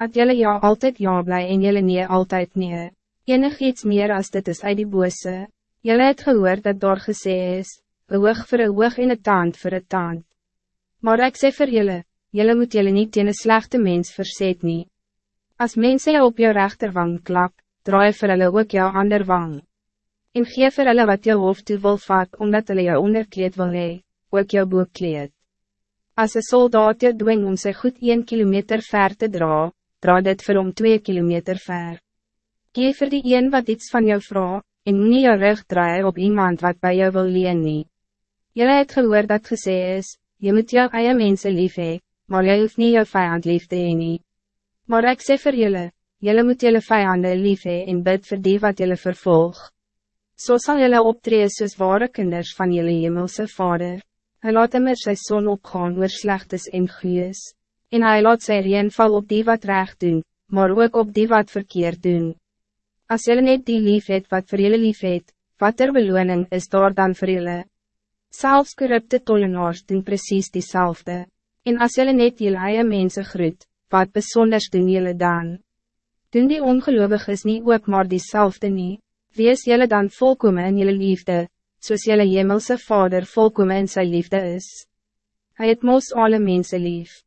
Dat jelle ja altijd ja blij en jelle nee altijd nee. Enig iets meer als dit is uit die bose. Jelle het gehoord dat daar gesê is, een oog voor een oog en een tand voor een tand. Maar ik sê vir jelle, jelle moet jelle niet in een slechte mens verzet nie. Als mensen jou op jou rechterwang klap, draai vir hulle ook jou ander wang. En geef vir hulle wat jou hoofd toe wil vat, omdat hulle jou onderkleed wil hee, ook jou boekkleed. Als een soldaat je dwing om sy goed 1 kilometer ver te dra, dra dit vir om 2 kilometer ver. Geef vir die een wat iets van jou vraag, en nie jou rug draai op iemand wat bij jou wil leen nie. Jylle het gehoor dat gesê is, je moet jou eie mense lief hee, maar jy hoef nie jou vijand lief te hee nie. Maar ek sê vir jylle, jylle moet jylle vijanden lief hee en bid vir die wat jylle vervolg. So zal jylle optree soos ware kinders van jylle hemelse vader. Hij laat immer sy son opgaan oor slechtes en goeies, en hij laat sy reen val op die wat recht doen, maar ook op die wat verkeerd doen. Als jullie net die lief het wat vir jullie lief het, wat er beloning is daar dan vir jullie? Selfs corrupte tollenaars doen precies diezelfde. En als jullie net die eie mense groet, wat besonders doen jullie dan? Doen die ongeloviges niet ook maar diezelfde niet? Wees jullie dan volkomen in jullie liefde, soos jylle hemelse vader volkom in sy liefde is. Hij het mos alle mensen lief.